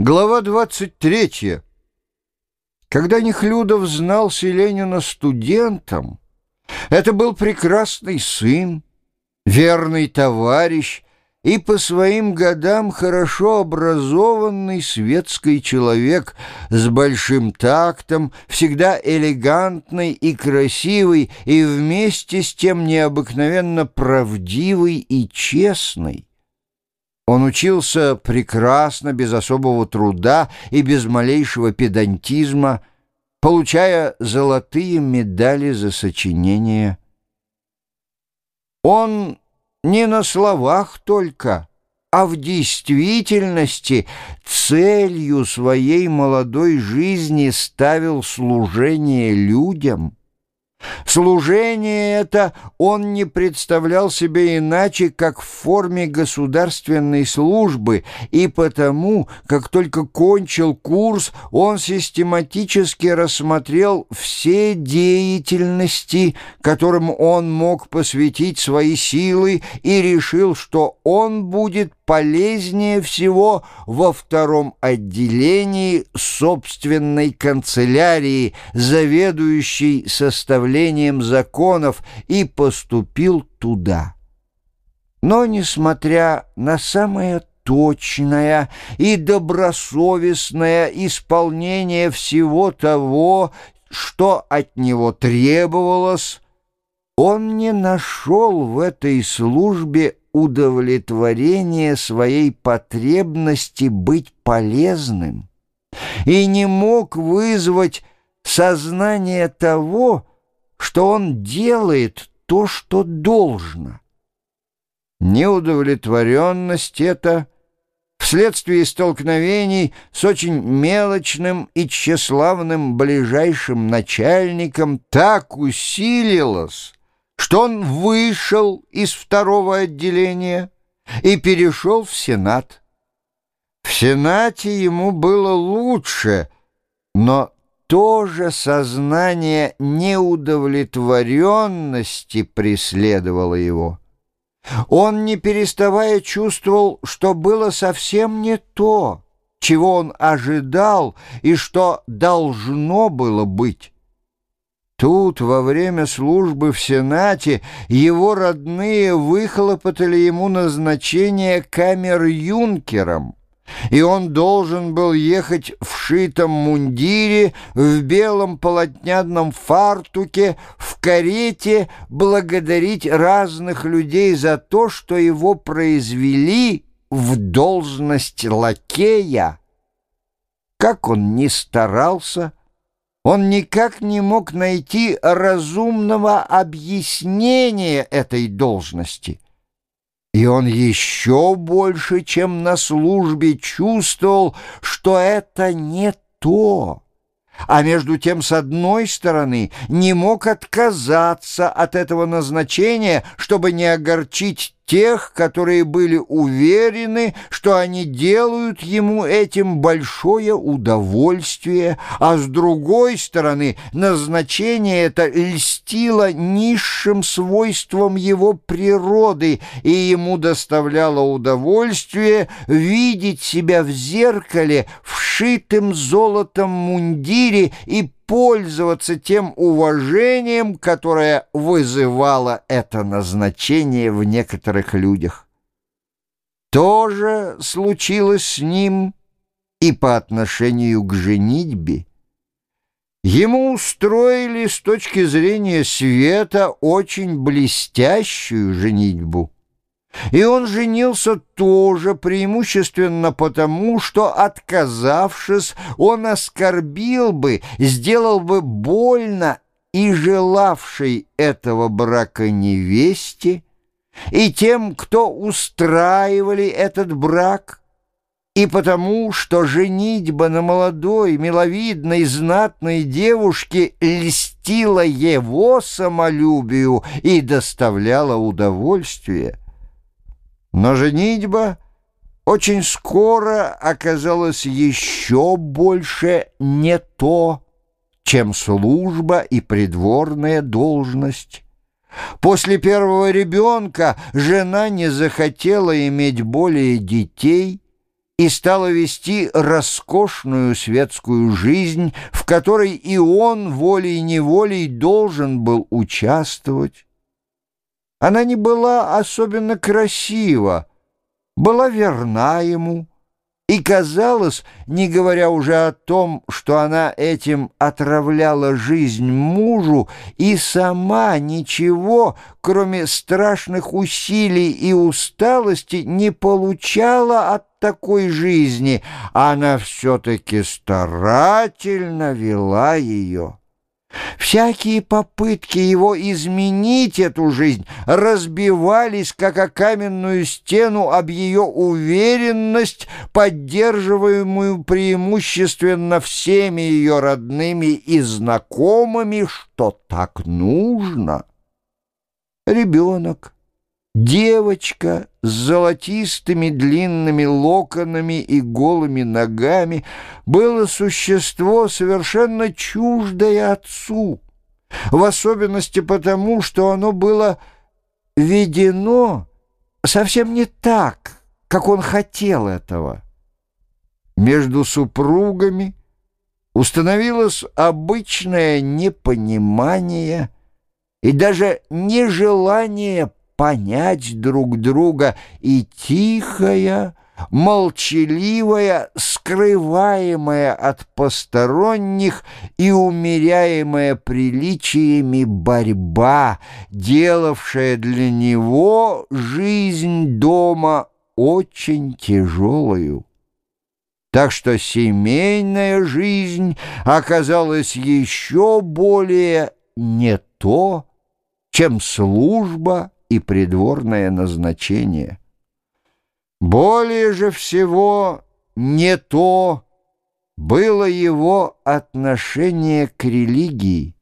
Глава 23. Когда Нехлюдов знал Селенина студентом, это был прекрасный сын, верный товарищ и по своим годам хорошо образованный светский человек с большим тактом, всегда элегантный и красивый, и вместе с тем необыкновенно правдивый и честный. Он учился прекрасно, без особого труда и без малейшего педантизма, получая золотые медали за сочинение. Он не на словах только, а в действительности целью своей молодой жизни ставил служение людям — Служение это он не представлял себе иначе, как в форме государственной службы, и потому, как только кончил курс, он систематически рассмотрел все деятельности, которым он мог посвятить свои силы, и решил, что он будет полезнее всего во втором отделении собственной канцелярии, заведующей составлением законов, и поступил туда. Но, несмотря на самое точное и добросовестное исполнение всего того, что от него требовалось, он не нашел в этой службе удовлетворение своей потребности быть полезным и не мог вызвать сознание того, что он делает то, что должно. Неудовлетворенность эта вследствие столкновений с очень мелочным и тщеславным ближайшим начальником так усилилась, что он вышел из второго отделения и перешел в Сенат. В Сенате ему было лучше, но тоже сознание неудовлетворенности преследовало его. Он, не переставая, чувствовал, что было совсем не то, чего он ожидал и что должно было быть. Тут, во время службы в Сенате, его родные выхлопотали ему назначение камер-юнкером, и он должен был ехать в шитом мундире, в белом полотняном фартуке, в карете, благодарить разных людей за то, что его произвели в должность лакея. Как он ни старался, он никак не мог найти разумного объяснения этой должности. И он еще больше, чем на службе, чувствовал, что это не то. А между тем, с одной стороны, не мог отказаться от этого назначения, чтобы не огорчить тех, которые были уверены, что они делают ему этим большое удовольствие, а с другой стороны назначение это льстило низшим свойствам его природы и ему доставляло удовольствие видеть себя в зеркале вшитым золотом мундире и пользоваться тем уважением, которое вызывало это назначение в некоторых людях. То же случилось с ним и по отношению к женитьбе. Ему устроили с точки зрения света очень блестящую женитьбу. И он женился тоже преимущественно потому, что, отказавшись, он оскорбил бы, сделал бы больно и желавшей этого брака невесте, и тем, кто устраивали этот брак, и потому, что женитьба на молодой, миловидной, знатной девушке льстила его самолюбию и доставляла удовольствие. Но женитьба очень скоро оказалась еще больше не то, чем служба и придворная должность. После первого ребенка жена не захотела иметь более детей и стала вести роскошную светскую жизнь, в которой и он волей-неволей должен был участвовать. Она не была особенно красива, была верна ему, и казалось, не говоря уже о том, что она этим отравляла жизнь мужу, и сама ничего, кроме страшных усилий и усталости, не получала от такой жизни, она все-таки старательно вела ее. Всякие попытки его изменить эту жизнь разбивались, как о каменную стену, об ее уверенность, поддерживаемую преимущественно всеми ее родными и знакомыми, что так нужно. Ребенок Девочка с золотистыми длинными локонами и голыми ногами было существо совершенно чуждое отцу, в особенности потому, что оно было ведено совсем не так, как он хотел этого. Между супругами установилось обычное непонимание и даже нежелание понять друг друга, и тихая, молчаливая, скрываемая от посторонних и умеряемая приличиями борьба, делавшая для него жизнь дома очень тяжелую. Так что семейная жизнь оказалась еще более не то, чем служба и придворное назначение. Более же всего не то было его отношение к религии.